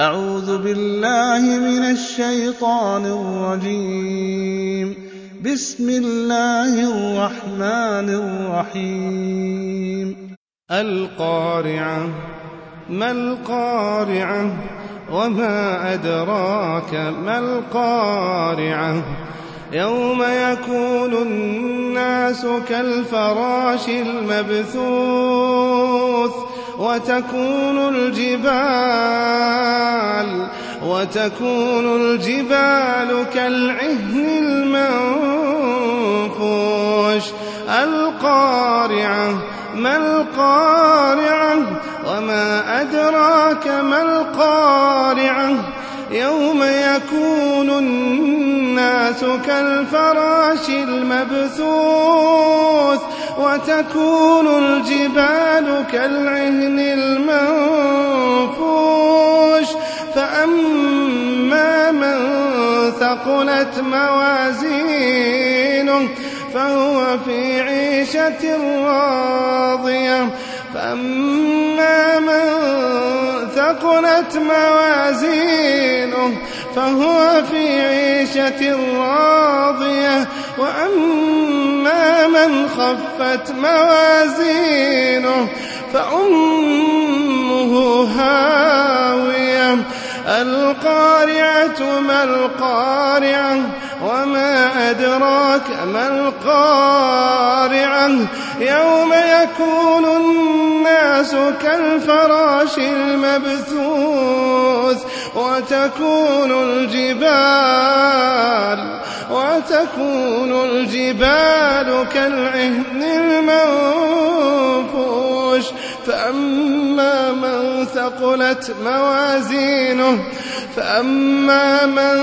أعوذ بالله من الشيطان الرجيم. بسم الله الرحمن الرحيم. القارعة ما القارعة؟ وما أدراك ما القارعة؟ يوم يكون الناس كالفراش المبثوث. وتكون الجبال وتكون الجبال كالعهن المنفوش. القارعة ما القارعة؟ وما أدراك ما القارعة؟ يوم يكون الناس كالفراش المبثوث وتكون الجبال كالعهن المنفوش فأما من ثقلت موازينه فهو في عيشة راضية فأما من ثقلت موازينه فهو في عيشة راضية. وأما من خفت موازينه فأمه هاوية. القارعة ما القارعة وما أدراك ما القارعة. يوم يكون الناس كالفراش المبثوث. وتكون الجبال وتكون الجبال كالعهن المنفوش. فأما من ثقلت موازينه فأما من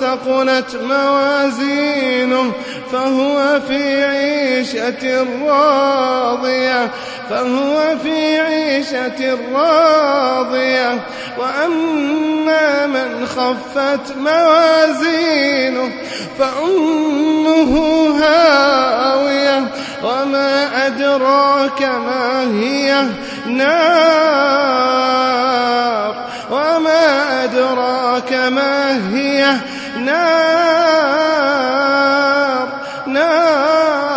ثقلت موازينه فهو في عيشة راضية فهو في عيشة راضية. وأما من خفت موازينه فأمه هاوية وما أدراك ما هي نار وما أدراك ما هي نار نار